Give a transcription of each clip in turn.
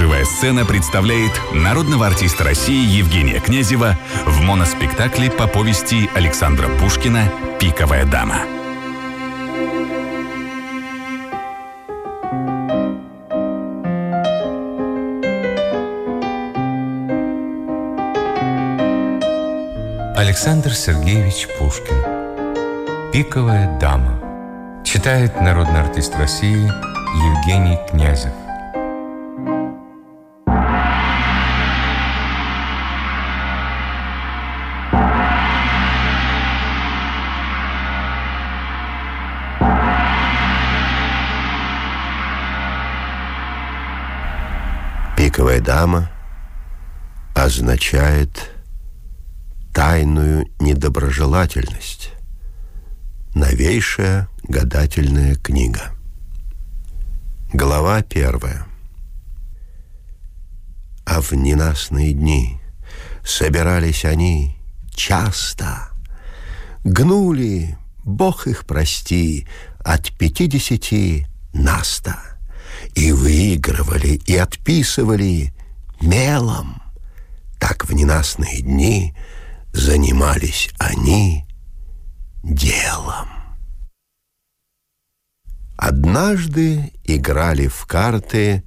Живая сцена представляет народного артиста России Евгения Князева в моноспектакле по повести Александра Пушкина «Пиковая дама». Александр Сергеевич Пушкин. «Пиковая дама» Читает народный артист России Евгений Князев дама означает тайную недоброжелательность. Новейшая гадательная книга. Глава первая. А в ненастные дни собирались они часто, гнули, Бог их прости, от пятидесяти наста, и выигрывали, и отписывали мелом. Так в ненастные дни – занимались они делом. Однажды играли в карты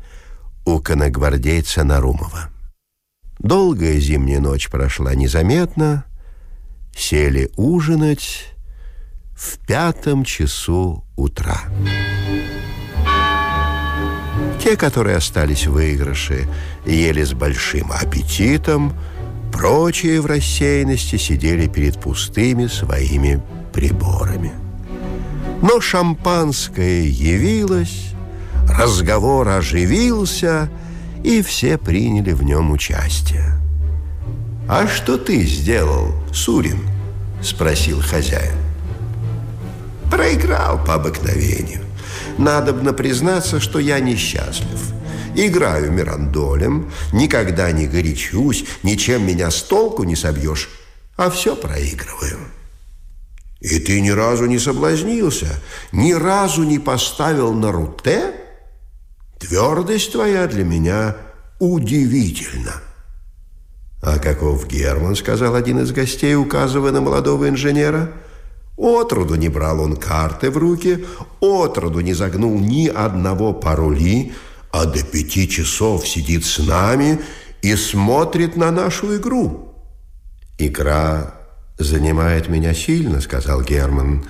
у коногвардейца Нарумова. Долгая зимняя ночь прошла незаметно, сели ужинать в пятом часу утра. Те, которые остались в выигрыше, ели с большим аппетитом – Прочие в рассеянности сидели перед пустыми своими приборами. Но шампанское явилось, разговор оживился, и все приняли в нем участие. «А что ты сделал, Сурин?» – спросил хозяин. «Проиграл по обыкновению. Надобно признаться, что я несчастлив. Играю мирандолем, никогда не горячусь, ничем меня с толку не собьешь, а все проигрываю. И ты ни разу не соблазнился, ни разу не поставил на руте? Твердость твоя для меня удивительна. А каков Герман, сказал один из гостей, указывая на молодого инженера, Отроду не брал он карты в руки, отроду не загнул ни одного пароли, а до пяти часов сидит с нами и смотрит на нашу игру. Игра занимает меня сильно, сказал Герман,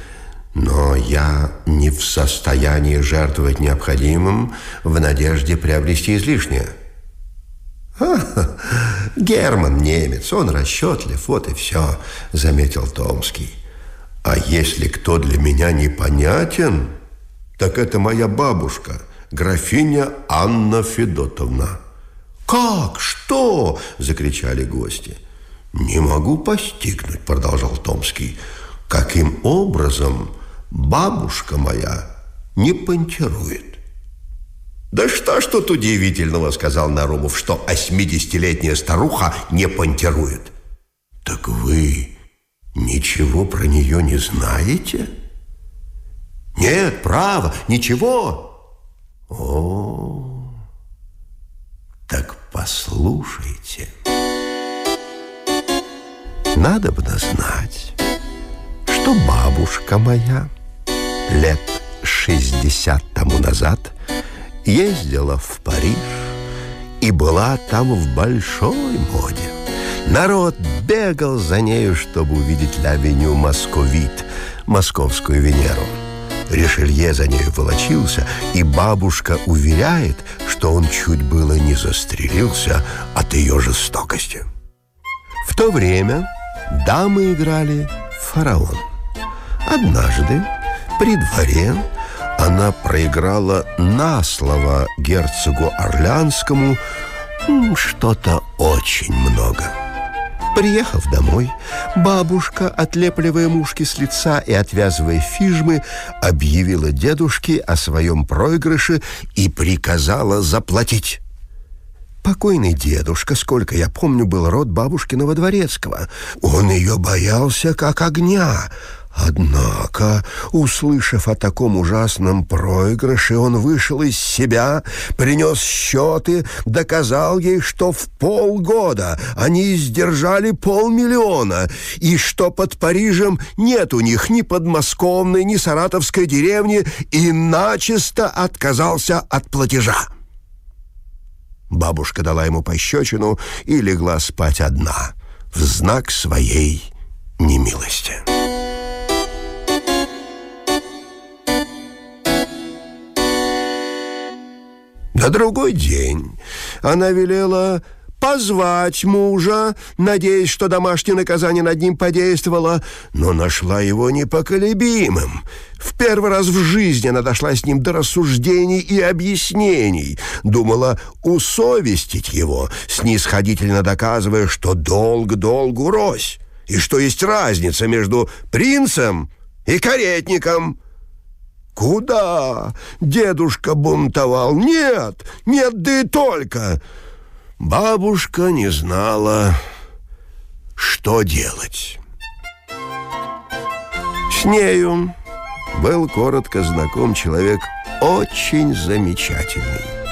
но я не в состоянии жертвовать необходимым в надежде приобрести излишнее. «Ха Герман немец, он расчетлив, вот и все», — заметил Томский. «А если кто для меня непонятен, так это моя бабушка — графиня Анна Федотовна. «Как? Что?» – закричали гости. «Не могу постигнуть», – продолжал Томский, «каким образом бабушка моя не понтирует». «Да что ж тут удивительного», – сказал Нарумов, «что осьмидесятилетняя старуха не понтирует». «Так вы ничего про нее не знаете?» «Нет, право, ничего». О, так послушайте. Надо бы знать, что бабушка моя лет 60 тому назад ездила в Париж и была там в большой моде. Народ бегал за нею, чтобы увидеть Лавеню Московит, московскую Венеру. Ришелье за нею волочился, и бабушка уверяет, что он чуть было не застрелился от ее жестокости. В то время дамы играли фараон. Однажды при дворе она проиграла на слово герцогу Орлянскому что-то очень много – Приехав домой, бабушка, отлепливая мушки с лица и отвязывая фижмы, объявила дедушке о своем проигрыше и приказала заплатить. Покойный дедушка, сколько я помню, был род бабушкиного дворецкого. Он ее боялся как огня, Однако, услышав о таком ужасном проигрыше, он вышел из себя, принес счеты, доказал ей, что в полгода они издержали полмиллиона, и что под Парижем нет у них ни подмосковной, ни саратовской деревни, и начисто отказался от платежа. Бабушка дала ему пощечину и легла спать одна в знак своей немилости. На другой день она велела позвать мужа, надеясь, что домашнее наказание над ним подействовало, но нашла его непоколебимым. В первый раз в жизни она дошла с ним до рассуждений и объяснений, думала усовестить его, снисходительно доказывая, что долг долгу рось, и что есть разница между принцем и каретником — «Куда?» Дедушка бунтовал. «Нет, нет, да и только!» Бабушка не знала, что делать. С нею был коротко знаком человек очень замечательный.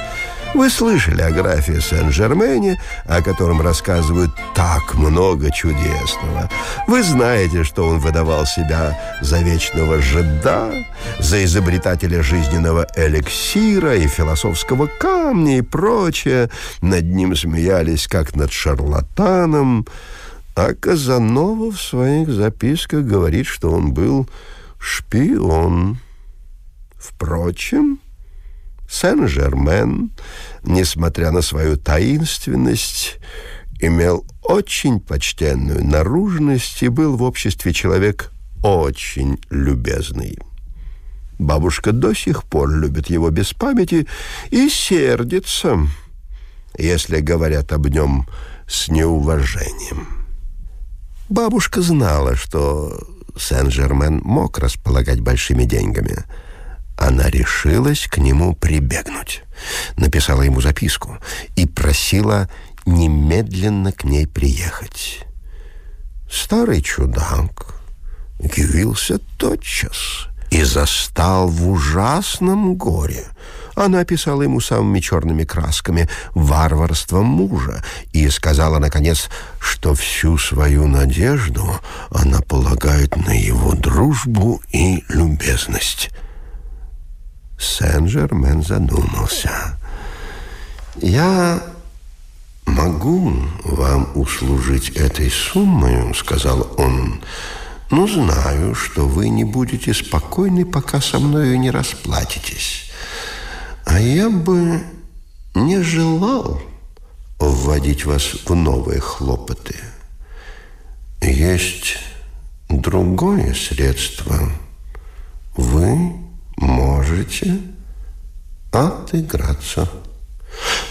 Вы слышали о графе Сен-Жермене, о котором рассказывают так много чудесного. Вы знаете, что он выдавал себя за вечного жида, за изобретателя жизненного эликсира и философского камня и прочее. Над ним смеялись, как над шарлатаном. А Казанова в своих записках говорит, что он был шпион. Впрочем... Сен-Жермен, несмотря на свою таинственность, имел очень почтенную наружность и был в обществе человек очень любезный. Бабушка до сих пор любит его без памяти и сердится, если говорят об нем с неуважением. Бабушка знала, что Сен-Жермен мог располагать большими деньгами – она решилась к нему прибегнуть. Написала ему записку и просила немедленно к ней приехать. Старый чудак явился тотчас и застал в ужасном горе. Она описала ему самыми черными красками варварство мужа и сказала, наконец, что всю свою надежду она полагает на его дружбу и любезность. Сен-Жермен задумался. «Я могу вам услужить этой суммой, — сказал он, — но знаю, что вы не будете спокойны, пока со мною не расплатитесь. А я бы не желал вводить вас в новые хлопоты. Есть другое средство. Вы можете отыграться.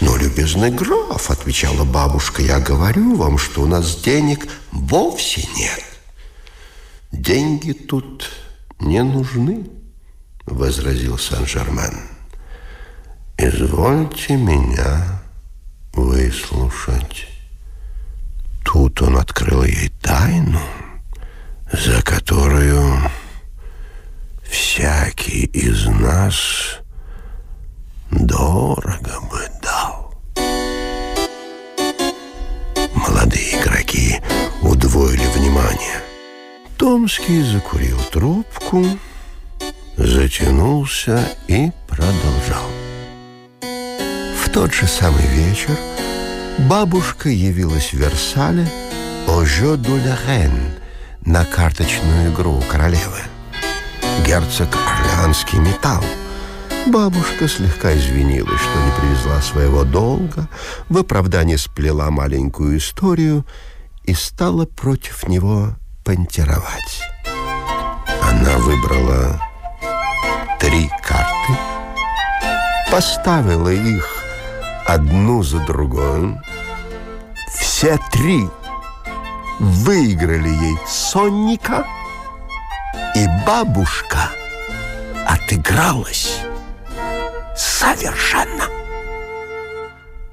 Но, любезный граф, отвечала бабушка, я говорю вам, что у нас денег вовсе нет. Деньги тут не нужны, возразил Сан-Жермен. Извольте меня выслушать. Тут он открыл ей тайну, за которую всякий из нас дорого бы дал. Молодые игроки удвоили внимание. Томский закурил трубку, затянулся и продолжал. В тот же самый вечер бабушка явилась в Версале «Au jeu de la reine» на карточную игру королевы герцог Орлеанский металл. Бабушка слегка извинилась, что не привезла своего долга, в оправдании сплела маленькую историю и стала против него понтировать. Она выбрала три карты, поставила их одну за другой. Все три выиграли ей сонника — и бабушка отыгралась совершенно.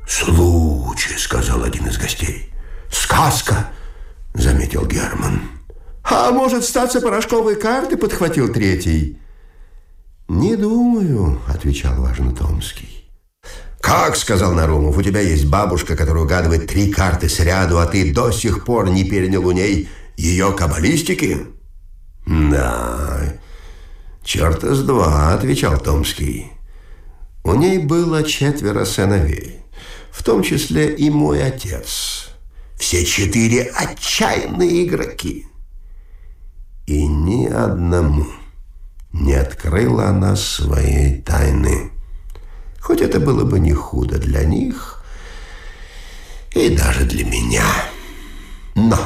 «Случай», — сказал один из гостей. «Сказка», — заметил Герман. А может, статься порошковые карты, подхватил третий. Не думаю, отвечал важно Томский. «Как?» — сказал Нарумов. «У тебя есть бабушка, которая угадывает три карты сряду, а ты до сих пор не перенял у ней ее каббалистики?» «Да, черта с два», — отвечал Томский. «У ней было четверо сыновей, в том числе и мой отец. Все четыре отчаянные игроки. И ни одному не открыла она своей тайны» хоть это было бы не худо для них и даже для меня. Но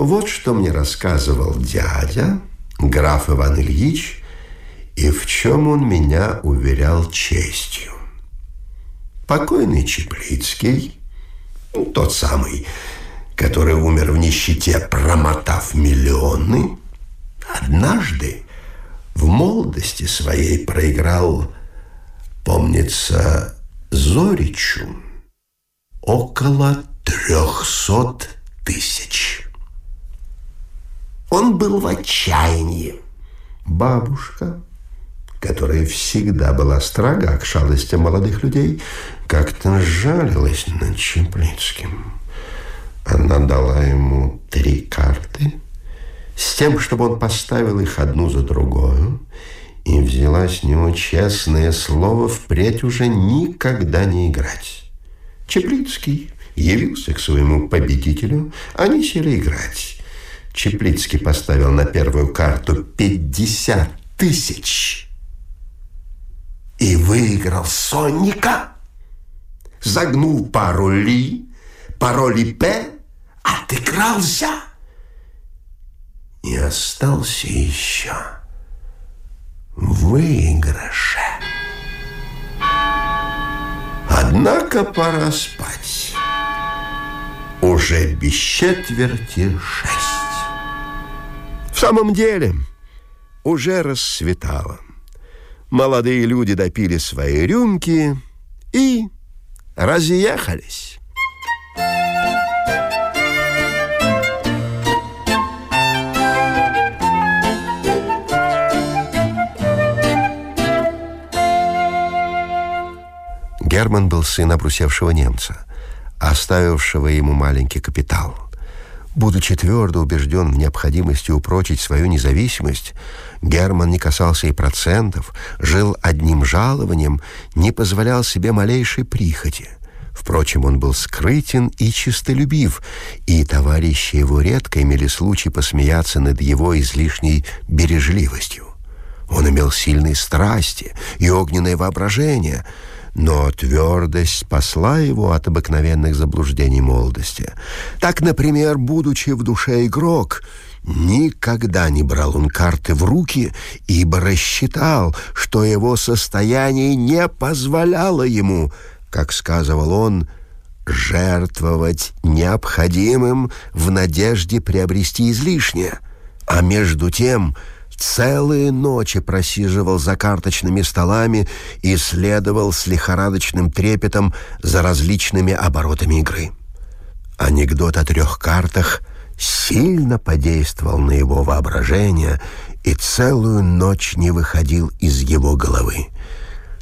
вот что мне рассказывал дядя, граф Иван Ильич, и в чем он меня уверял честью. Покойный Чеплицкий, ну, тот самый, который умер в нищете, промотав миллионы, однажды в молодости своей проиграл помнится, Зоричу около трехсот тысяч. Он был в отчаянии. Бабушка, которая всегда была строга к шалостям молодых людей, как-то жалилась над Чеплицким. Она дала ему три карты с тем, чтобы он поставил их одну за другую и взяла с него честное слово впредь уже никогда не играть. Чеплицкий явился к своему победителю, они сели играть. Чеплицкий поставил на первую карту 50 тысяч и выиграл Сонника, загнул пару ли, пару ли п, отыгрался и остался еще выигрыше. Однако пора спать. Уже без четверти шесть. В самом деле, уже рассветало. Молодые люди допили свои рюмки и разъехались. Герман был сын обрусевшего немца, оставившего ему маленький капитал. Будучи твердо убежден в необходимости упрочить свою независимость, Герман не касался и процентов, жил одним жалованием, не позволял себе малейшей прихоти. Впрочем, он был скрытен и чистолюбив, и товарищи его редко имели случай посмеяться над его излишней бережливостью. Он имел сильные страсти и огненное воображение — но твердость спасла его от обыкновенных заблуждений молодости. Так, например, будучи в душе игрок, никогда не брал он карты в руки, ибо рассчитал, что его состояние не позволяло ему, как сказывал он, жертвовать необходимым в надежде приобрести излишнее. А между тем Целые ночи просиживал за карточными столами и следовал с лихорадочным трепетом за различными оборотами игры. Анекдот о трех картах сильно подействовал на его воображение и целую ночь не выходил из его головы.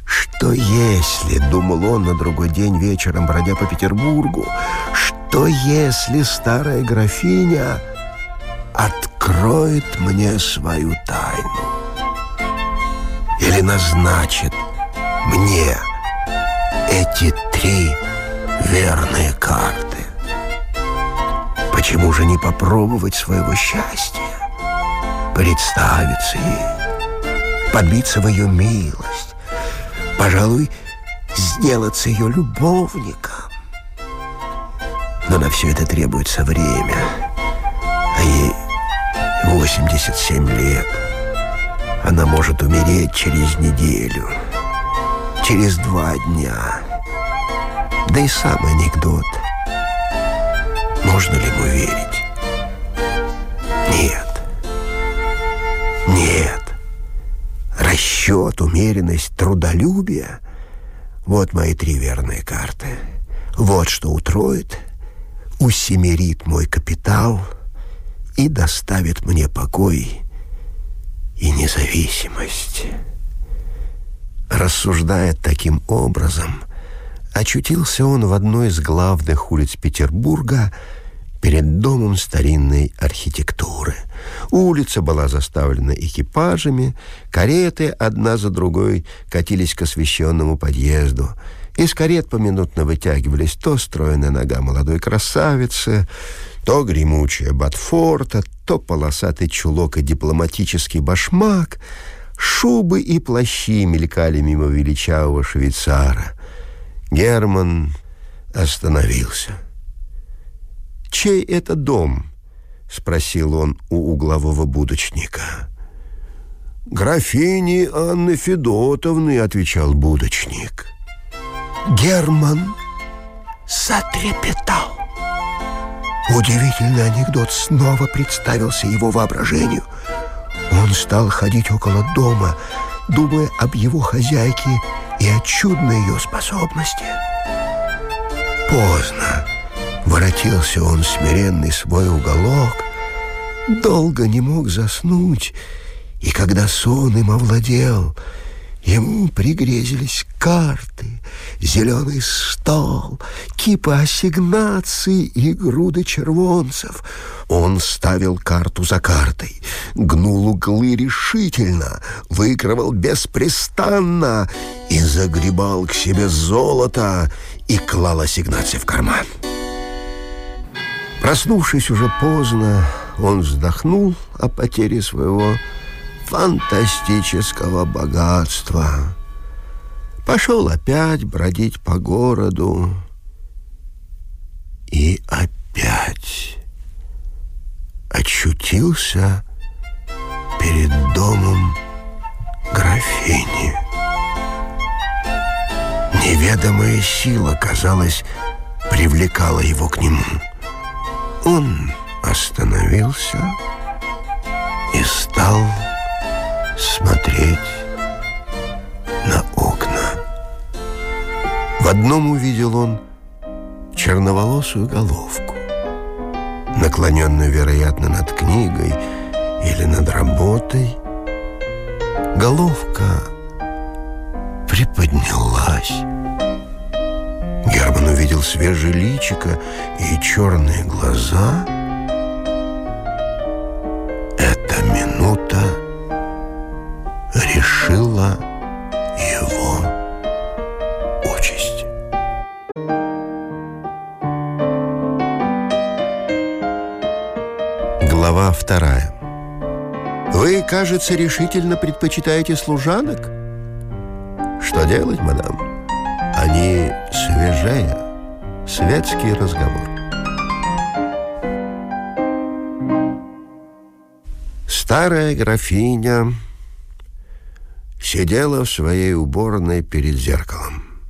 Что если, думал он на другой день вечером, бродя по Петербургу, что если старая графиня откроет мне свою тайну или назначит мне эти три верные карты. Почему же не попробовать своего счастья, представиться ей, подбиться в ее милость, пожалуй, сделаться ее любовником? Но на все это требуется время, а ей 87 лет. Она может умереть через неделю, через два дня. Да и сам анекдот. Можно ли ему верить? Нет. Нет. Расчет, умеренность, трудолюбие — вот мои три верные карты. Вот что утроит, усемерит мой капитал — и доставит мне покой и независимость. Рассуждая таким образом, очутился он в одной из главных улиц Петербурга перед домом старинной архитектуры. Улица была заставлена экипажами, кареты одна за другой катились к освещенному подъезду. Из карет поминутно вытягивались то стройная нога молодой красавицы, то гремучая ботфорта, то полосатый чулок и дипломатический башмак — Шубы и плащи мелькали мимо величавого швейцара. Герман остановился. «Чей это дом?» — спросил он у углового будочника. «Графини Анны Федотовны», — отвечал будочник. Герман затрепетал. Удивительный анекдот снова представился его воображению — он стал ходить около дома, думая об его хозяйке и о чудной ее способности. Поздно. Воротился он смиренный свой уголок, долго не мог заснуть, и когда сон им овладел, ему пригрезились карты, зеленый стол, кипа ассигнаций и груды червонцев — он ставил карту за картой, гнул углы решительно, выигрывал беспрестанно и загребал к себе золото и клал ассигнации в карман. Проснувшись уже поздно, он вздохнул о потере своего фантастического богатства. Пошел опять бродить по городу и опять очутился перед домом графини. Неведомая сила, казалось, привлекала его к нему. Он остановился и стал смотреть на окна. В одном увидел он черноволосую головку наклоненную, вероятно, над книгой или над работой, головка приподнялась. Герман увидел свежее личико и черные глаза. Кажется, решительно предпочитаете служанок? Что делать, мадам? Они свежее. Светский разговор. Старая графиня сидела в своей уборной перед зеркалом.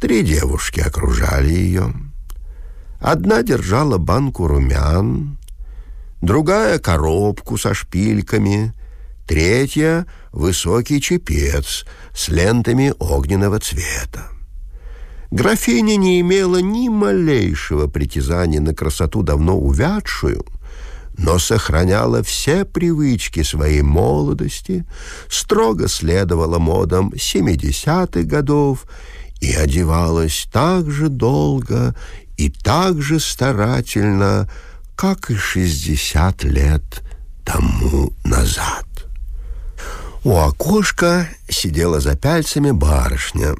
Три девушки окружали ее. Одна держала банку румян, другая — коробку со шпильками, третья — высокий чепец с лентами огненного цвета. Графиня не имела ни малейшего притязания на красоту давно увядшую, но сохраняла все привычки своей молодости, строго следовала модам 70-х годов и одевалась так же долго и так же старательно, как и 60 лет тому назад. У окошка сидела за пяльцами барышня,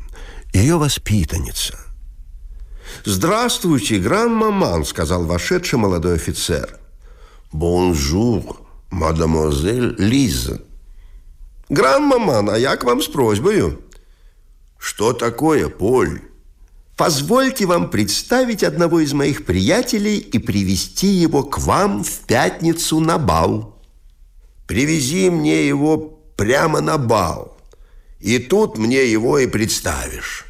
ее воспитанница. «Здравствуйте, гран-маман», — сказал вошедший молодой офицер. «Bonjour, mademoiselle Lise». «Grand'maman, а я к вам с просьбою». «Что такое, Поль?» Позвольте вам представить одного из моих приятелей и привести его к вам в пятницу на бал. Привези мне его прямо на бал, и тут мне его и представишь.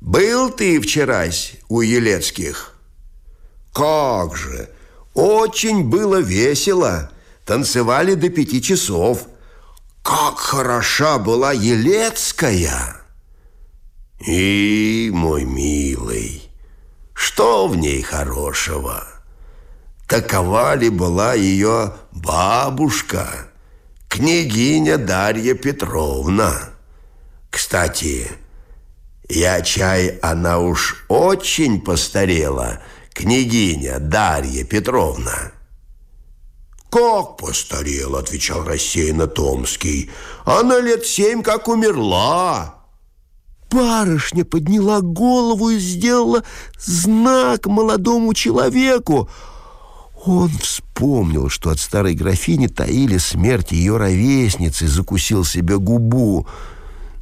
Был ты вчерась у Елецких? Как же! Очень было весело. Танцевали до пяти часов. Как хороша была Елецкая! И, мой милый, что в ней хорошего? такова ли была ее бабушка, княгиня Дарья Петровна. Кстати, я чай, она уж очень постарела, княгиня Дарья Петровна. «Как постарела?» – отвечал рассеянно Томский. «Она лет семь как умерла». Барышня подняла голову и сделала знак молодому человеку. Он вспомнил, что от старой графини таили смерть ее ровесницы, закусил себе губу.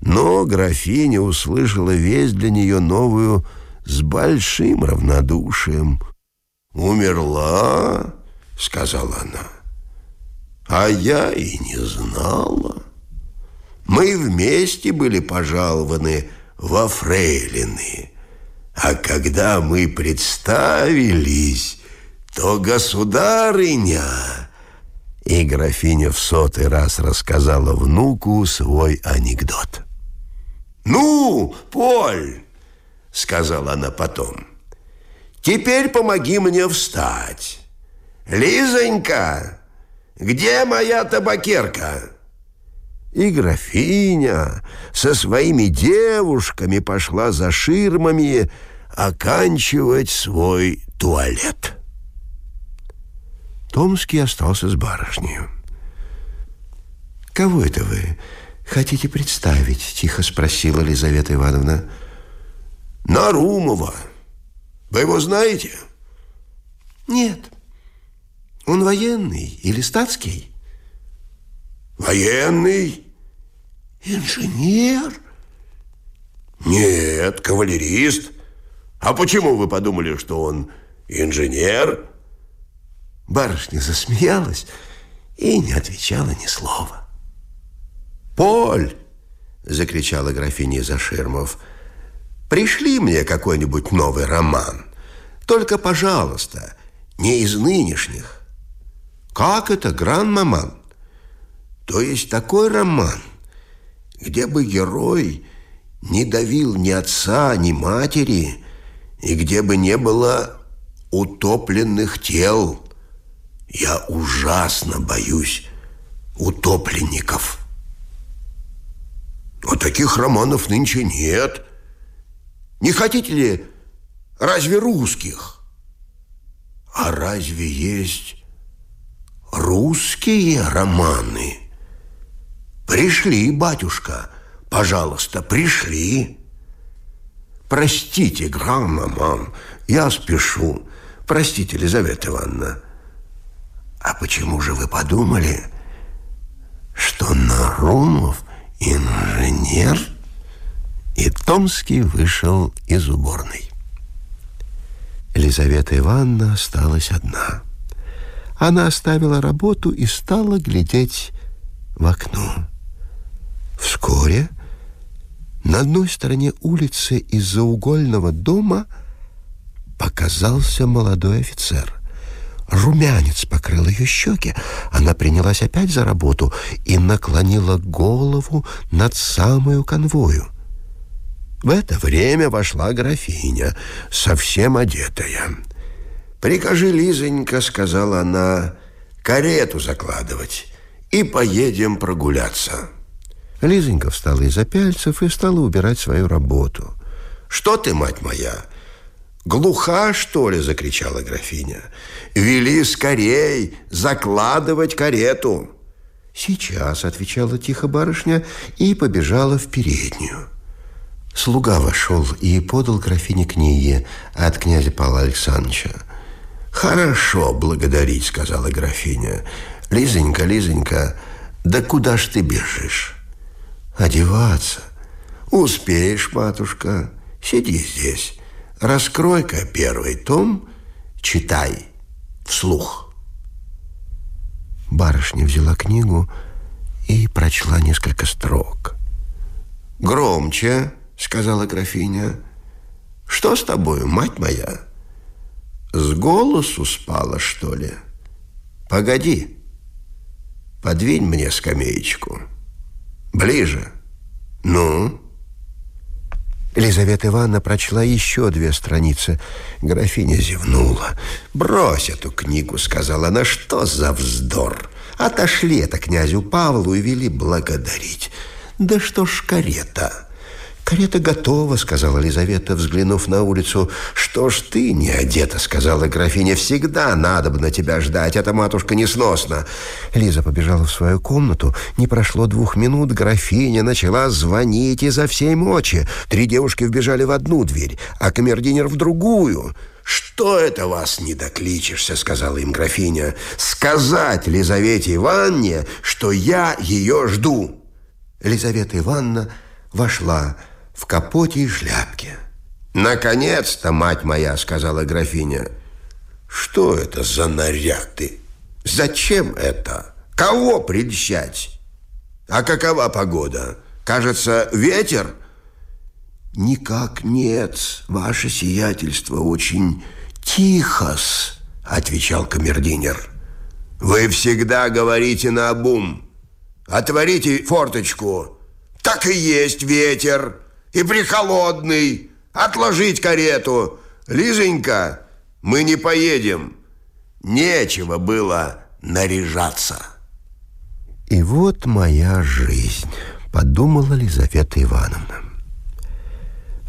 Но графиня услышала весть для нее новую с большим равнодушием. «Умерла?» — сказала она. «А я и не знала. Мы вместе были пожалованы во фрейлины. А когда мы представились, то государыня...» И графиня в сотый раз рассказала внуку свой анекдот. «Ну, Поль!» — сказала она потом. «Теперь помоги мне встать. Лизонька, где моя табакерка?» И графиня со своими девушками пошла за ширмами оканчивать свой туалет. Томский остался с барышней. «Кого это вы хотите представить?» – тихо спросила Елизавета Ивановна. «Нарумова. Вы его знаете?» «Нет. Он военный или статский?» Военный? Инженер? Нет, кавалерист. А почему вы подумали, что он инженер? Барышня засмеялась и не отвечала ни слова. «Поль!» – закричала графиня Заширмов. «Пришли мне какой-нибудь новый роман. Только, пожалуйста, не из нынешних». «Как это, гран-маман?» То есть такой роман, где бы герой не давил ни отца, ни матери, и где бы не было утопленных тел. Я ужасно боюсь утопленников. А таких романов нынче нет. Не хотите ли разве русских? А разве есть русские романы? «Пришли, батюшка, пожалуйста, пришли». «Простите, граммаман, я спешу. Простите, Елизавета Ивановна». «А почему же вы подумали, что Нарумов инженер?» И Томский вышел из уборной. Елизавета Ивановна осталась одна. Она оставила работу и стала глядеть в окно. Вскоре на одной стороне улицы из-за угольного дома показался молодой офицер. Румянец покрыл ее щеки. Она принялась опять за работу и наклонила голову над самую конвою. В это время вошла графиня, совсем одетая. «Прикажи, Лизонька, — сказала она, — карету закладывать, и поедем прогуляться». Лизонька встала из-за пяльцев и стала убирать свою работу. «Что ты, мать моя, глуха, что ли?» – закричала графиня. «Вели скорей закладывать карету!» «Сейчас», – отвечала тихо барышня и побежала в переднюю. Слуга вошел и подал графине книги от князя Павла Александровича. «Хорошо благодарить», — сказала графиня. «Лизонька, Лизонька, да куда ж ты бежишь?» Одеваться. Успеешь, матушка, сиди здесь. Раскрой-ка первый том, читай вслух. Барышня взяла книгу и прочла несколько строк. «Громче», — сказала графиня. «Что с тобою, мать моя? С голосу спала, что ли? Погоди, подвинь мне скамеечку». Ближе. Ну? Елизавета Ивановна прочла еще две страницы. Графиня зевнула. «Брось эту книгу», — сказала она, — «что за вздор? Отошли это князю Павлу и вели благодарить. Да что ж карета?» «Карета готова», — сказала Лизавета, взглянув на улицу. «Что ж ты не одета?» — сказала графиня. «Всегда надо бы на тебя ждать, эта матушка несносно». Лиза побежала в свою комнату. Не прошло двух минут, графиня начала звонить изо всей мочи. Три девушки вбежали в одну дверь, а камердинер в другую. «Что это вас не докличешься?» — сказала им графиня. «Сказать Лизавете Ивановне, что я ее жду». Лизавета Ивановна вошла в капоте и шляпке. «Наконец-то, мать моя!» — сказала графиня. «Что это за наряды? Зачем это? Кого прельщать? А какова погода? Кажется, ветер?» «Никак нет, ваше сиятельство, очень тихо-с», — отвечал камердинер. «Вы всегда говорите на обум. Отворите форточку. Так и есть ветер» и прихолодный. Отложить карету. Лизонька, мы не поедем. Нечего было наряжаться. И вот моя жизнь, подумала Лизавета Ивановна.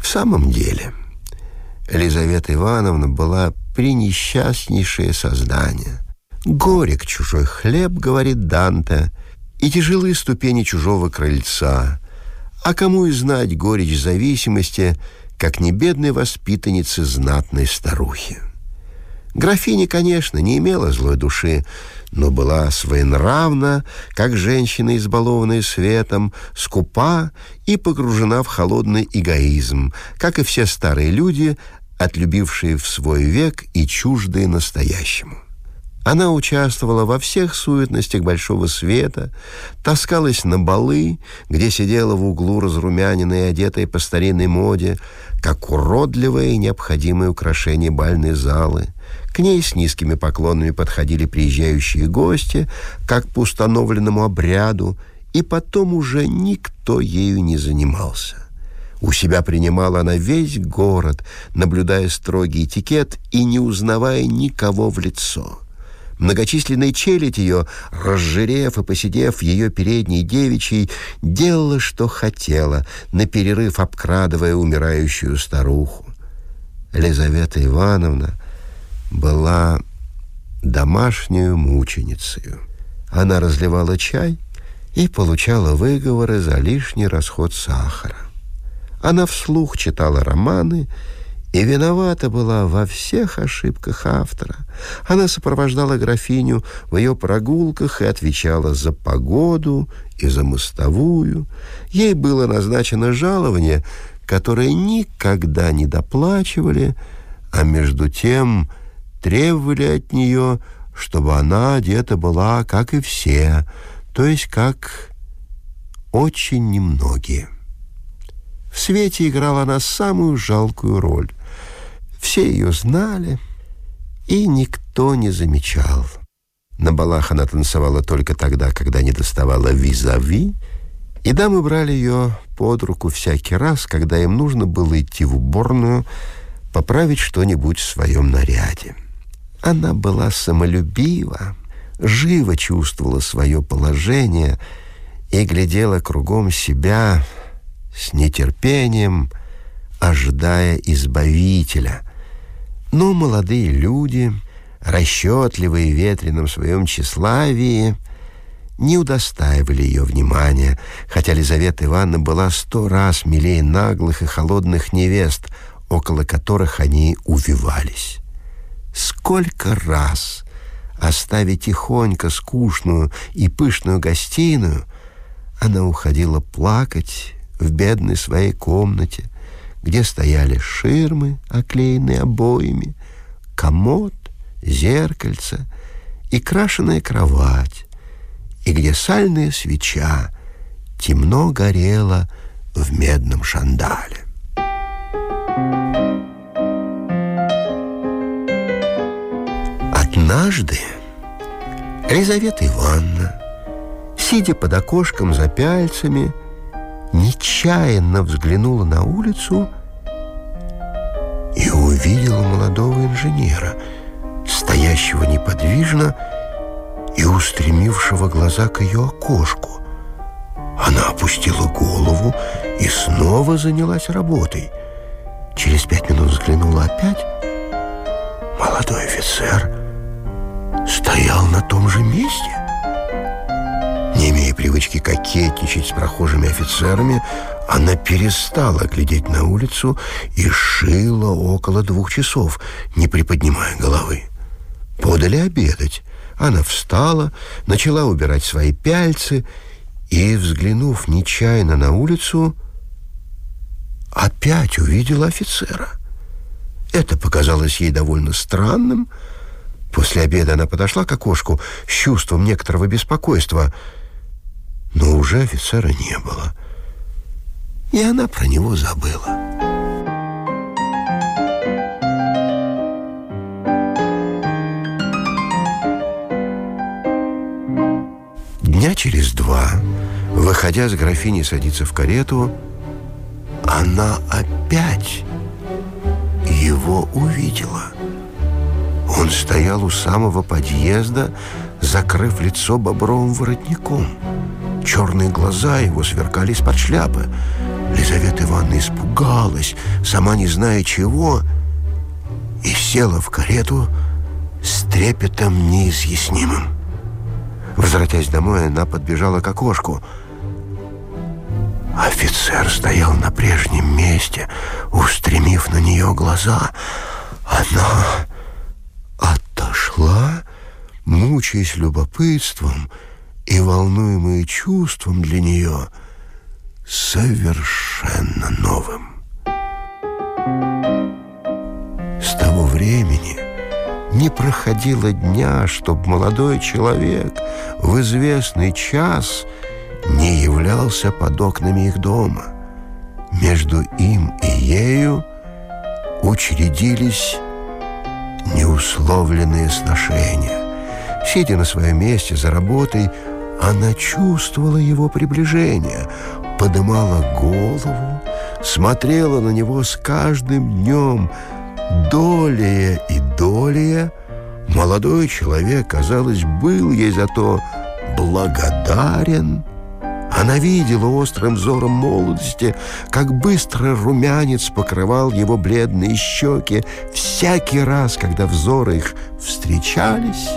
В самом деле, Лизавета Ивановна была пренесчастнейшее создание. Горек чужой хлеб, говорит Данте, и тяжелые ступени чужого крыльца, а кому и знать горечь зависимости, как не бедной воспитанницы знатной старухи. Графиня, конечно, не имела злой души, но была своенравна, как женщина, избалованная светом, скупа и погружена в холодный эгоизм, как и все старые люди, отлюбившие в свой век и чуждые настоящему. Она участвовала во всех суетностях большого света, таскалась на балы, где сидела в углу разрумяненная и одетая по старинной моде, как уродливое и необходимое украшение бальной залы. К ней с низкими поклонами подходили приезжающие гости, как по установленному обряду, и потом уже никто ею не занимался. У себя принимала она весь город, наблюдая строгий этикет и не узнавая никого в лицо. Многочисленная челядь ее, разжирев и посидев ее передней девичьей, делала, что хотела, на перерыв обкрадывая умирающую старуху. Елизавета Ивановна была домашнюю мученицей. Она разливала чай и получала выговоры за лишний расход сахара. Она вслух читала романы и виновата была во всех ошибках автора. Она сопровождала графиню в ее прогулках и отвечала за погоду и за мостовую. Ей было назначено жалование, которое никогда не доплачивали, а между тем требовали от нее, чтобы она одета была, как и все, то есть как очень немногие. В свете играла она самую жалкую роль. Все ее знали, и никто не замечал. На балах она танцевала только тогда, когда не доставала визави, и дамы брали ее под руку всякий раз, когда им нужно было идти в уборную, поправить что-нибудь в своем наряде. Она была самолюбива, живо чувствовала свое положение и глядела кругом себя с нетерпением, ожидая избавителя, но молодые люди, расчетливые в ветреном своем тщеславии, не удостаивали ее внимания, хотя Лизавета Ивановна была сто раз милее наглых и холодных невест, около которых они увивались. Сколько раз, оставив тихонько скучную и пышную гостиную, она уходила плакать в бедной своей комнате, где стояли ширмы, оклеенные обоями, комод, зеркальце и крашеная кровать, и где сальная свеча темно горела в медном шандале. Однажды Елизавета Ивановна, сидя под окошком за пяльцами, нечаянно взглянула на улицу увидела молодого инженера, стоящего неподвижно и устремившего глаза к ее окошку. Она опустила голову и снова занялась работой. Через пять минут взглянула опять. Молодой офицер стоял на том же месте. Привычки кокетничать с прохожими офицерами, она перестала глядеть на улицу и шила около двух часов, не приподнимая головы. Подали обедать. Она встала, начала убирать свои пяльцы и, взглянув нечаянно на улицу, опять увидела офицера. Это показалось ей довольно странным. После обеда она подошла к окошку с чувством некоторого беспокойства, но уже офицера не было. И она про него забыла. Дня через два, выходя с графини садиться в карету, она опять его увидела. Он стоял у самого подъезда, закрыв лицо бобровым воротником. Черные глаза его сверкали из-под шляпы. Лизавета Ивановна испугалась, сама не зная чего, и села в карету с трепетом неизъяснимым. Возвратясь домой, она подбежала к окошку — Офицер стоял на прежнем месте, устремив на нее глаза. Она отошла, мучаясь любопытством и волнуемая чувством для нее совершенно новым. С того времени не проходило дня, чтобы молодой человек в известный час – не являлся под окнами их дома. Между им и ею учредились неусловленные сношения. Сидя на своем месте за работой, она чувствовала его приближение, подымала голову, смотрела на него с каждым днем, долее и долее. Молодой человек, казалось, был ей за то благодарен она видела острым взором молодости, как быстро румянец покрывал его бледные щеки всякий раз, когда взоры их встречались.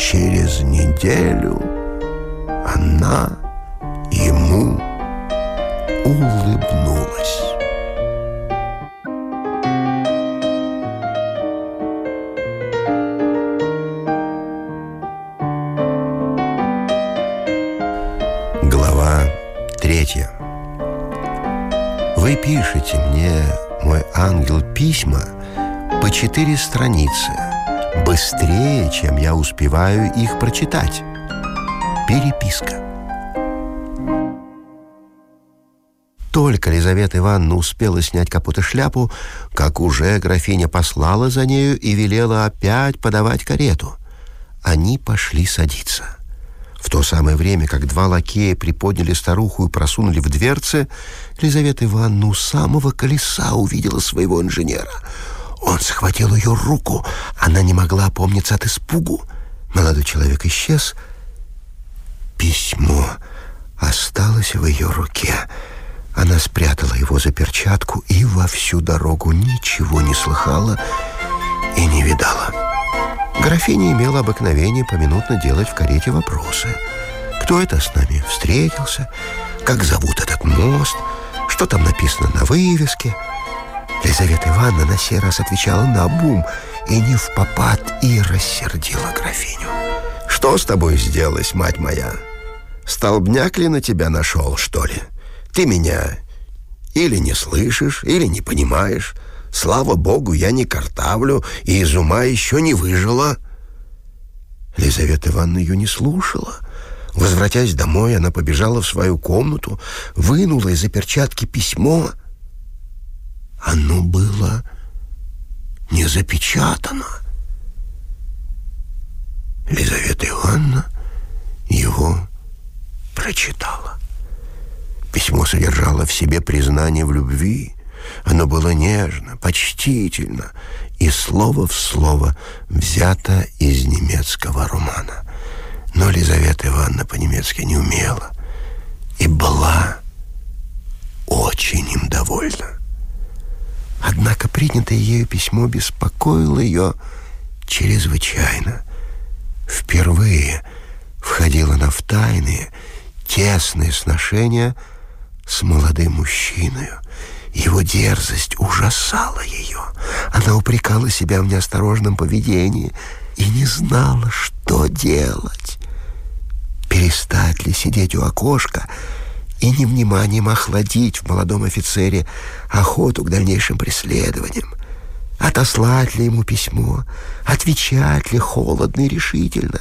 Через неделю она ему улыбнулась. Третье. Вы пишете мне, мой ангел, письма по четыре страницы, быстрее, чем я успеваю их прочитать. Переписка. Только Лизавета Ивановна успела снять капот и шляпу, как уже графиня послала за нею и велела опять подавать карету. Они пошли садиться. В то самое время, как два лакея приподняли старуху и просунули в дверцы, Елизавета Ивановна у самого колеса увидела своего инженера. Он схватил ее руку, она не могла опомниться от испугу. Молодой человек исчез. Письмо осталось в ее руке. Она спрятала его за перчатку и во всю дорогу ничего не слыхала и не видала. Графиня имела обыкновение поминутно делать в карете вопросы. Кто это с нами встретился? Как зовут этот мост? Что там написано на вывеске? Лизавета Ивановна на сей раз отвечала на бум и не в попад и рассердила графиню. «Что с тобой сделалось, мать моя? Столбняк ли на тебя нашел, что ли? Ты меня или не слышишь, или не понимаешь?» Слава богу, я не картавлю и из ума еще не выжила. Лизавета Ивановна ее не слушала. Возвратясь домой, она побежала в свою комнату, вынула из-за перчатки письмо. Оно было не запечатано. Лизавета Ивановна его прочитала. Письмо содержало в себе признание в любви, Оно было нежно, почтительно и слово в слово взято из немецкого романа. Но Лизавета Ивановна по-немецки не умела и была очень им довольна. Однако принятое ею письмо беспокоило ее чрезвычайно. Впервые входила она в тайные, тесные сношения с молодым мужчиной. Его дерзость ужасала ее. Она упрекала себя в неосторожном поведении и не знала, что делать. Перестать ли сидеть у окошка и невниманием охладить в молодом офицере охоту к дальнейшим преследованиям? Отослать ли ему письмо? Отвечать ли холодно и решительно?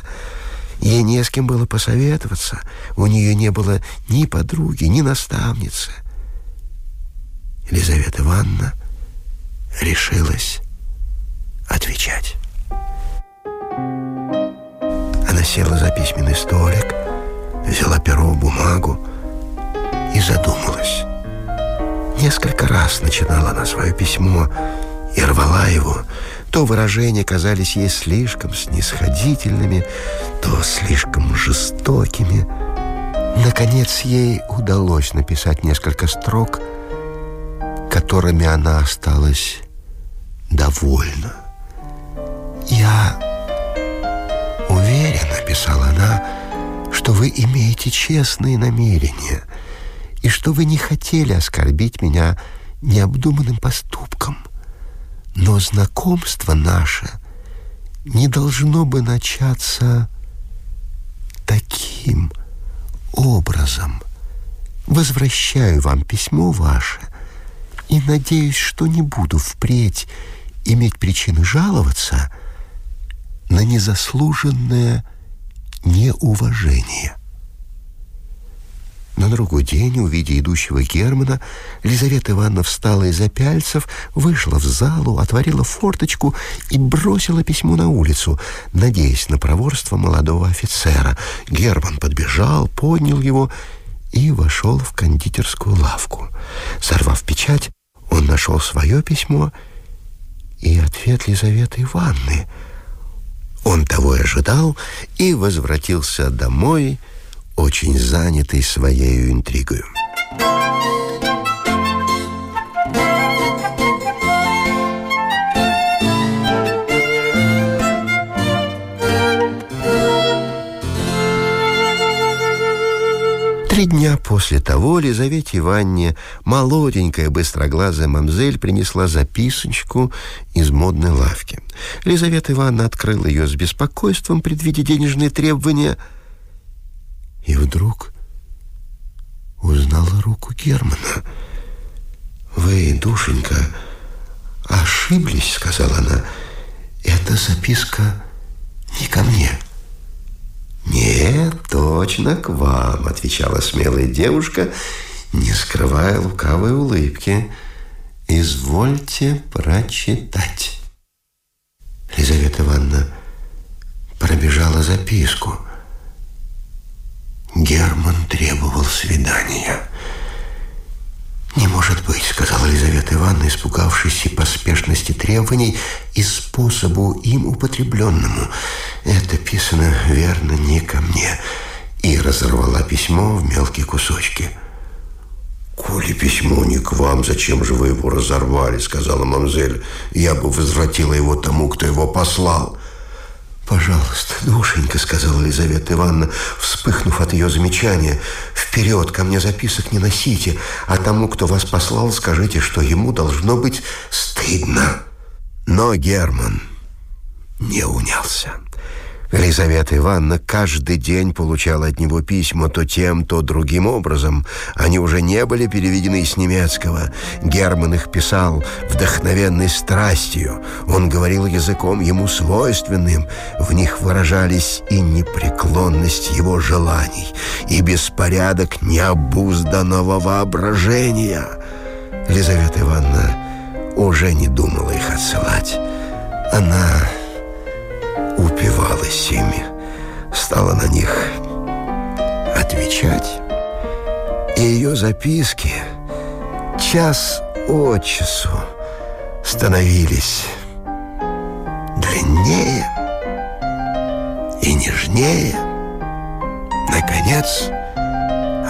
Ей не с кем было посоветоваться. У нее не было ни подруги, ни наставницы. Елизавета Ивановна решилась отвечать. Она села за письменный столик, взяла перо, бумагу и задумалась. Несколько раз начинала она свое письмо и рвала его. То выражения казались ей слишком снисходительными, то слишком жестокими. Наконец ей удалось написать несколько строк, которыми она осталась довольна. «Я уверена, — писала она, — что вы имеете честные намерения и что вы не хотели оскорбить меня необдуманным поступком. Но знакомство наше не должно бы начаться таким образом. Возвращаю вам письмо ваше и надеюсь, что не буду впредь иметь причины жаловаться на незаслуженное неуважение. На другой день, увидя идущего Германа, Лизавета Ивановна встала из опяльцев, вышла в залу, отворила форточку и бросила письмо на улицу, надеясь на проворство молодого офицера. Герман подбежал, поднял его и вошел в кондитерскую лавку. Сорвав печать, он нашел свое письмо и ответ Лизаветы Ивановны. Он того и ожидал и возвратился домой, очень занятый своей интригою. Три дня после того Лизавете Ивановне молоденькая быстроглазая мамзель принесла записочку из модной лавки. Лизавета Ивановна открыла ее с беспокойством, предвидя денежные требования, и вдруг узнала руку Германа. «Вы, душенька, ошиблись», — сказала она. «Эта записка не ко мне». «Нет, точно к вам», — отвечала смелая девушка, не скрывая лукавой улыбки. «Извольте прочитать». Лизавета Ивановна пробежала записку. Герман требовал свидания. «Не может быть», — сказала Елизавета Ивановна, испугавшись и поспешности требований и способу им употребленному. «Это писано, верно, не ко мне». И разорвала письмо в мелкие кусочки. «Коли письмо не к вам, зачем же вы его разорвали?» — сказала мамзель. «Я бы возвратила его тому, кто его послал». «Пожалуйста, душенька», — сказала Елизавета Ивановна, вспыхнув от ее замечания, «вперед, ко мне записок не носите, а тому, кто вас послал, скажите, что ему должно быть стыдно». Но Герман не унялся. Елизавета Ивановна каждый день получала от него письма то тем, то другим образом. Они уже не были переведены с немецкого. Герман их писал вдохновенной страстью. Он говорил языком ему свойственным. В них выражались и непреклонность его желаний, и беспорядок необузданного воображения. Елизавета Ивановна уже не думала их отсылать. Она упивалась ими, стала на них отвечать. И ее записки час от часу становились длиннее и нежнее. Наконец,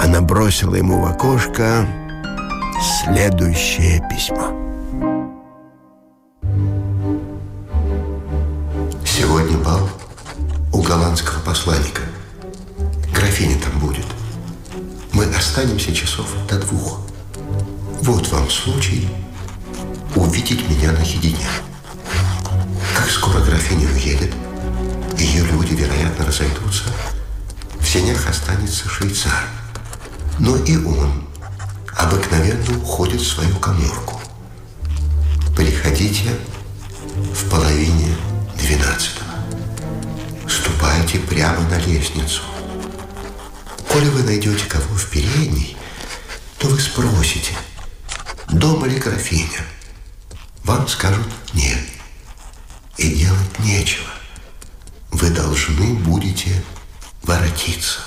она бросила ему в окошко следующее письмо. Сегодня бал у голландского посланника. Графиня там будет. Мы останемся часов до двух. Вот вам случай увидеть меня наедине. Как скоро графиня уедет, ее люди, вероятно, разойдутся. В сенях останется швейцар. Но и он обыкновенно уходит в свою коморку. Приходите в половине двенадцатого. Ступайте прямо на лестницу. Коли вы найдете кого в передней, то вы спросите, дома ли графиня. Вам скажут «нет». И делать нечего. Вы должны будете воротиться.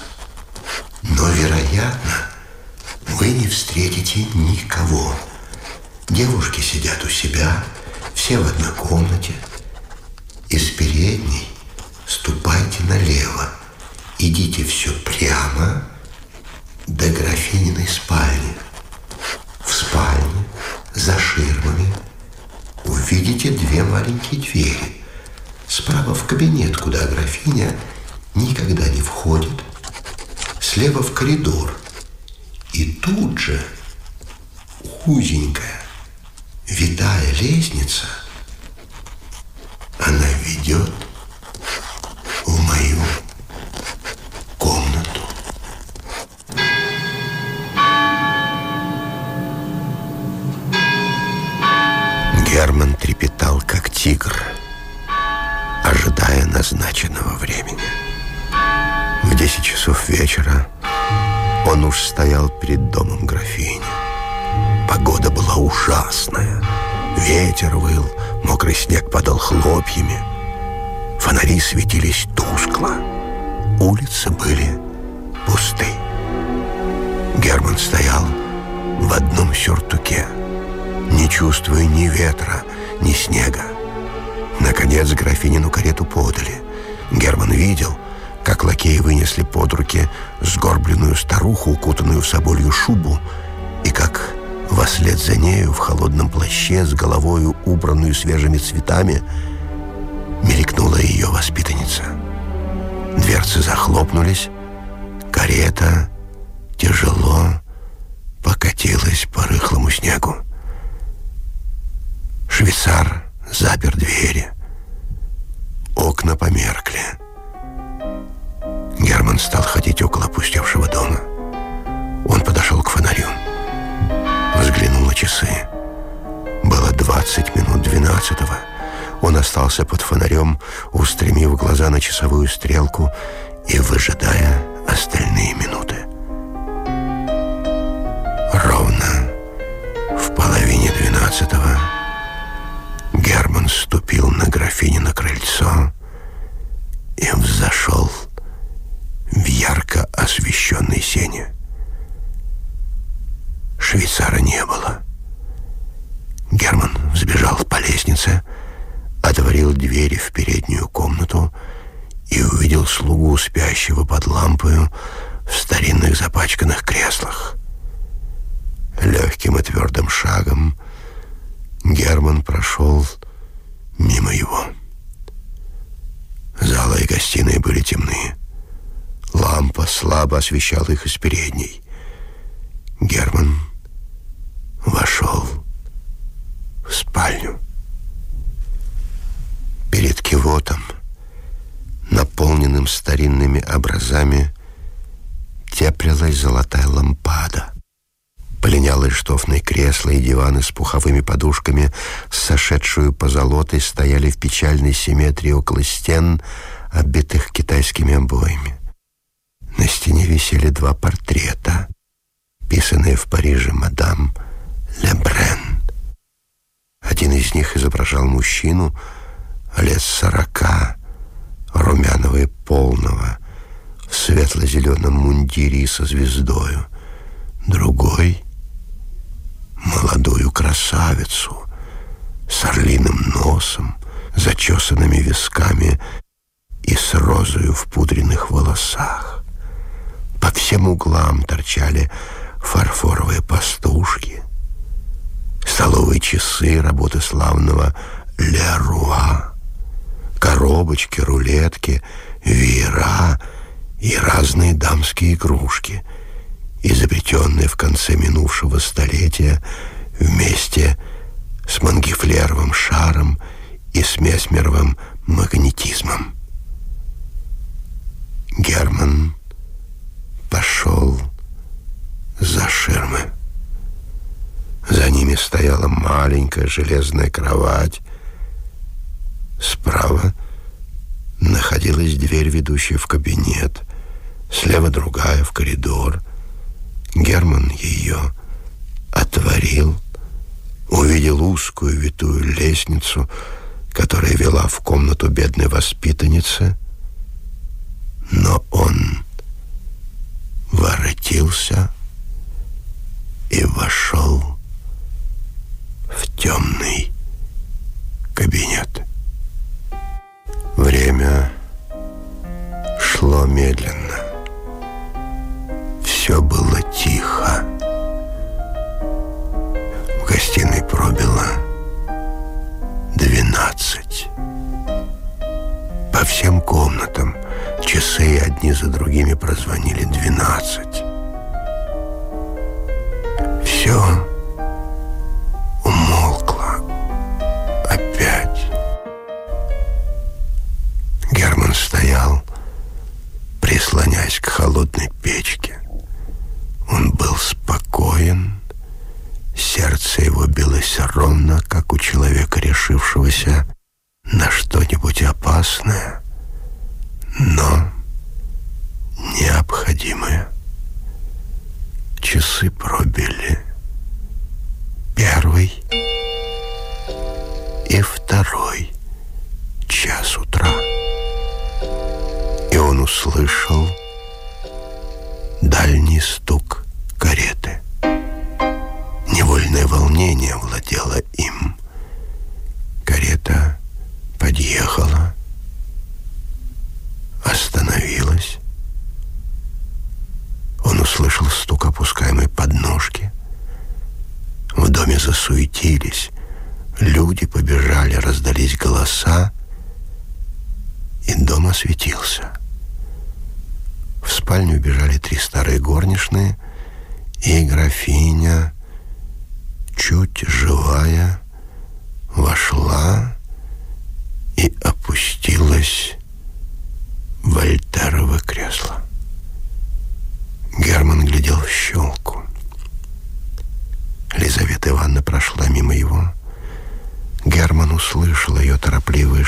Но, вероятно, вы не встретите никого. Девушки сидят у себя, все в одной комнате. Из передней ступайте налево. Идите все прямо до графининой спальни. В спальне, за ширмами, увидите две маленькие двери. Справа в кабинет, куда графиня никогда не входит. Слева в коридор. И тут же узенькая, витая лестница, она ведет тигр, ожидая назначенного времени. В десять часов вечера он уж стоял перед домом графини. Погода была ужасная. Ветер выл, мокрый снег падал хлопьями. Фонари светились тускло. Улицы были пусты. Герман стоял в одном сюртуке, не чувствуя ни ветра, ни снега. Наконец графинину карету подали. Герман видел, как лакеи вынесли под руки сгорбленную старуху, укутанную в соболью шубу, и как вослед за нею в холодном плаще с головою, убранную свежими цветами, мелькнула ее воспитанница. Дверцы захлопнулись, карета тяжело покатилась по рыхлому снегу. Швейцар запер двери. Окна померкли. Герман стал ходить около опустевшего дома. Он подошел к фонарю. Взглянул на часы. Было 20 минут двенадцатого. Он остался под фонарем, устремив глаза на часовую стрелку и выжидая остальные минуты. Ровно в половине двенадцатого Герман ступил на графинино крыльцо и взошел в ярко освещенной сене. Швейцара не было. Герман взбежал по лестнице, отворил двери в переднюю комнату и увидел слугу, спящего под лампою в старинных запачканных креслах. Легким и твердым шагом Герман прошел мимо его. Зала и гостиная были темны. Лампа слабо освещала их из передней. Герман вошел в спальню. Перед кивотом, наполненным старинными образами, теплилась золотая лампада. Полинялые штофные кресла и диваны с пуховыми подушками, сошедшую по золотой, стояли в печальной симметрии около стен, оббитых китайскими обоями. На стене висели два портрета, писанные в Париже мадам Лебрен. Один из них изображал мужчину лет сорока, румяного и полного, в светло-зеленом мундире со звездою. Другой — молодую красавицу с орлиным носом, зачесанными висками и с розою в пудренных волосах. По всем углам торчали фарфоровые пастушки, столовые часы работы славного Леруа, коробочки, рулетки, веера и разные дамские игрушки, изобретенные в конце минувшего столетия вместе с мангифлеровым шаром и с месмеровым магнетизмом. Герман пошел за ширмы. За ними стояла маленькая железная кровать. Справа находилась дверь, ведущая в кабинет. Слева другая, в коридор. Герман ее отворил, увидел узкую витую лестницу, которая вела в комнату бедной воспитанницы, но он воротился и вошел в темный кабинет. Время шло медленно. Все было тихо. В гостиной пробило двенадцать. По всем комнатам часы одни за другими прозвонили двенадцать. Все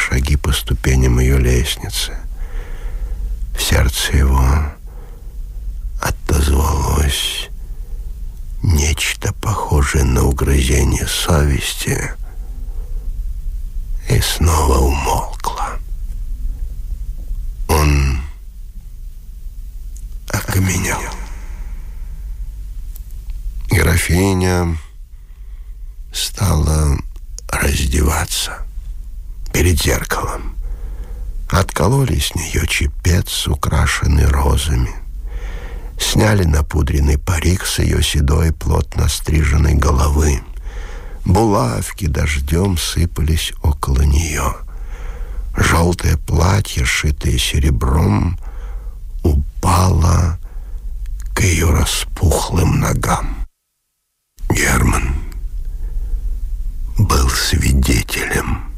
шаги по ступеням ее лестницы. В сердце его отозвалось нечто похожее на угрызение совести и снова умолкло. Он окаменел. Графиня стала раздеваться перед зеркалом. Откололи с нее чепец, украшенный розами. Сняли напудренный парик с ее седой, плотно стриженной головы. Булавки дождем сыпались около нее. Желтое платье, шитое серебром, упало к ее распухлым ногам. Герман был свидетелем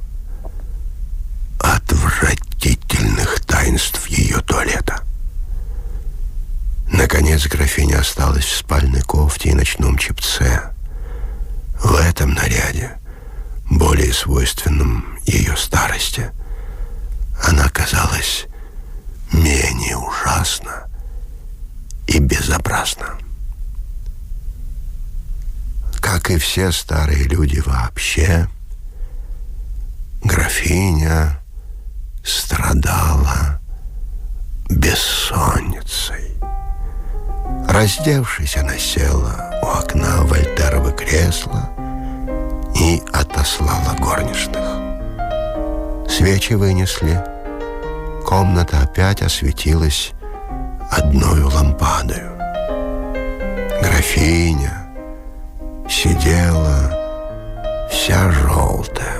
отвратительных таинств ее туалета. Наконец графиня осталась в спальной кофте и ночном чепце. В этом наряде, более свойственном ее старости, она казалась менее ужасна и безобразна. Как и все старые люди вообще, графиня страдала бессонницей. Раздевшись, она села у окна Вольтерова кресла и отослала горничных. Свечи вынесли. Комната опять осветилась одной лампадою. Графиня сидела вся желтая,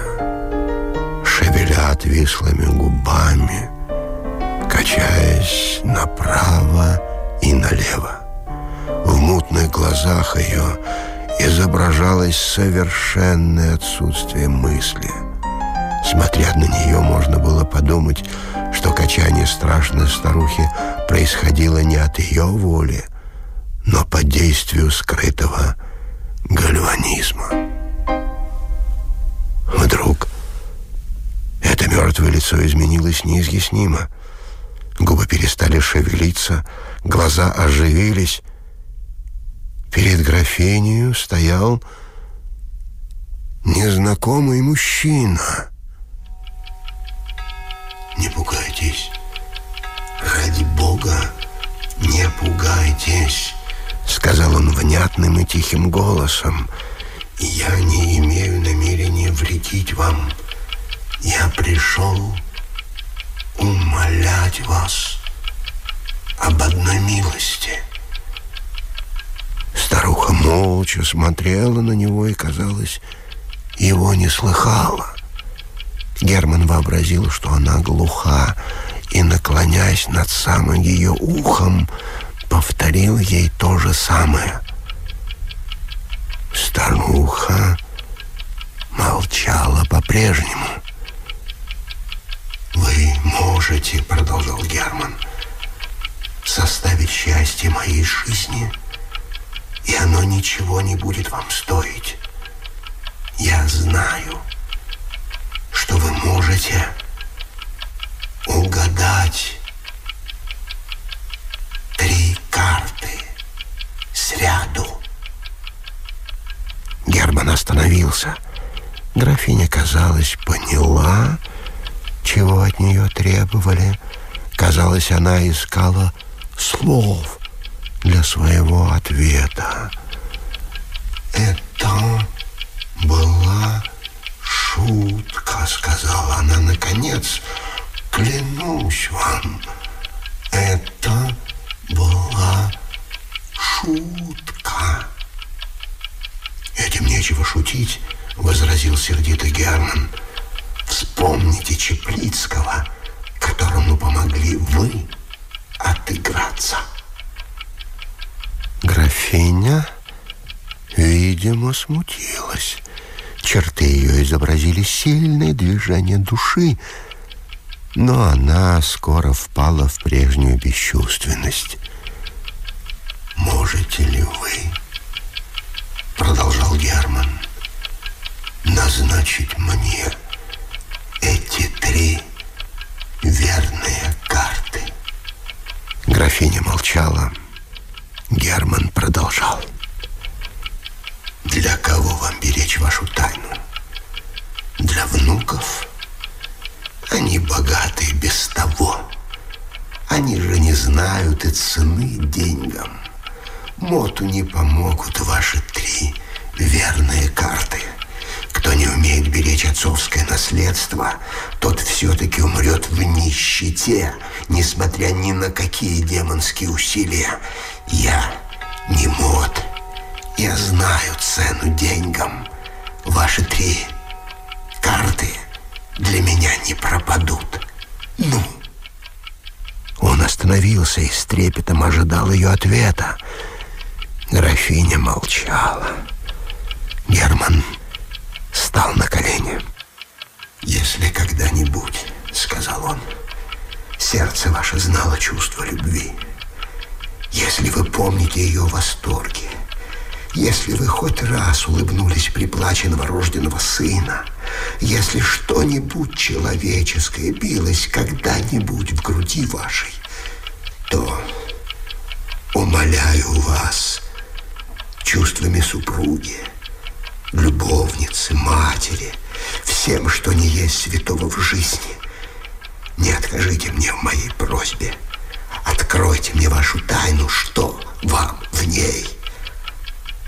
отвислыми губами, качаясь направо и налево. В мутных глазах ее изображалось совершенное отсутствие мысли. Смотря на нее, можно было подумать, что качание страшной старухи происходило не от ее воли, но под действию скрытого гальванизма. Мертвое лицо изменилось неизъяснимо. Губы перестали шевелиться, глаза оживились. Перед графинью стоял незнакомый мужчина. «Не пугайтесь, ради Бога, не пугайтесь», сказал он внятным и тихим голосом. «Я не имею намерения вредить вам. Я пришел умолять вас об одной милости». Старуха молча смотрела на него и, казалось, его не слыхала. Герман вообразил, что она глуха, и, наклоняясь над самым ее ухом, повторил ей то же самое. Старуха молчала по-прежнему. «Вы можете, — продолжал Герман, — составить счастье моей жизни, и оно ничего не будет вам стоить. Я знаю, что вы можете угадать три карты сряду. Герман остановился. Графиня, казалось, поняла, чего от нее требовали. Казалось, она искала слов для своего ответа. «Это была шутка», — сказала она наконец. «Клянусь вам, это была шутка». «Этим нечего шутить», — возразил сердито Герман. «Вспомните Чеплицкого, которому помогли вы отыграться». Графиня, видимо, смутилась. Черты ее изобразили сильное движение души, но она скоро впала в прежнюю бесчувственность. «Можете ли вы, — продолжал Герман, — назначить мне эти три верные карты?» Графиня молчала. Герман продолжал. Для кого вам беречь вашу тайну? Для внуков? Они богаты без того. Они же не знают и цены деньгам. Моту не помогут ваши три верные карты. Кто не умеет беречь отцовское наследство, тот все-таки умрет в нищете, несмотря ни на какие демонские усилия. Я не мод. Я знаю цену деньгам. Ваши три карты для меня не пропадут. Ну? Он остановился и с трепетом ожидал ее ответа. Графиня молчала. Герман стал на колени. «Если когда-нибудь, — сказал он, — сердце ваше знало чувство любви, если вы помните ее восторги, если вы хоть раз улыбнулись при плаче новорожденного сына, если что-нибудь человеческое билось когда-нибудь в груди вашей, то, умоляю вас, чувствами супруги, любовницы, матери, всем, что не есть святого в жизни, не откажите мне в моей просьбе. Откройте мне вашу тайну, что вам ней.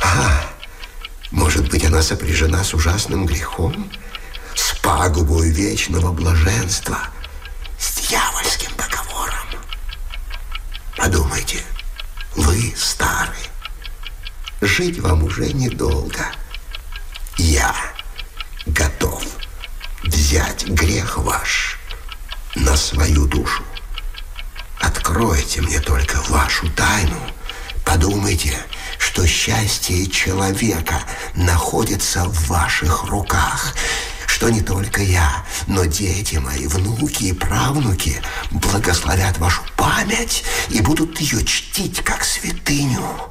А, может быть, она сопряжена с ужасным грехом, с пагубой вечного блаженства, с дьявольским договором. Подумайте, вы стары, жить вам уже недолго. Я готов взять грех ваш на свою душу. Откройте мне только вашу тайну. Подумайте, что счастье человека находится в ваших руках, что не только я, но дети мои, внуки и правнуки благословят вашу память и будут ее чтить как святыню.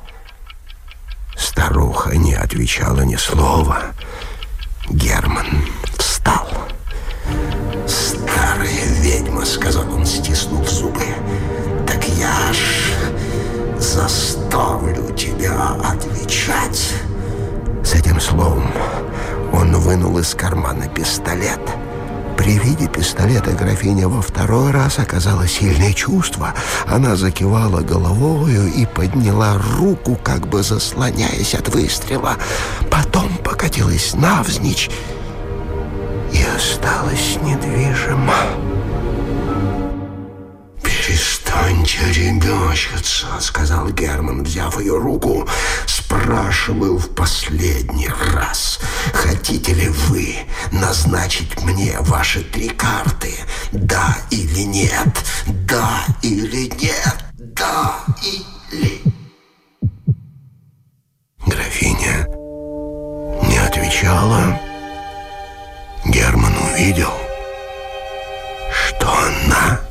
Старуха не отвечала ни слова. Герман встал. «Старая ведьма», — сказал он, стиснув зубы, — «так я ж заставлю тебя отвечать». С этим словом он вынул из кармана пистолет — при виде пистолета графиня во второй раз оказала сильное чувство. Она закивала головою и подняла руку, как бы заслоняясь от выстрела. Потом покатилась навзничь и осталась недвижима. «Перестаньте ребячиться», — сказал Герман, взяв ее руку спрашиваю в последний раз, хотите ли вы назначить мне ваши три карты? Да или нет? Да или нет? Да или... Графиня не отвечала. Герман увидел, что она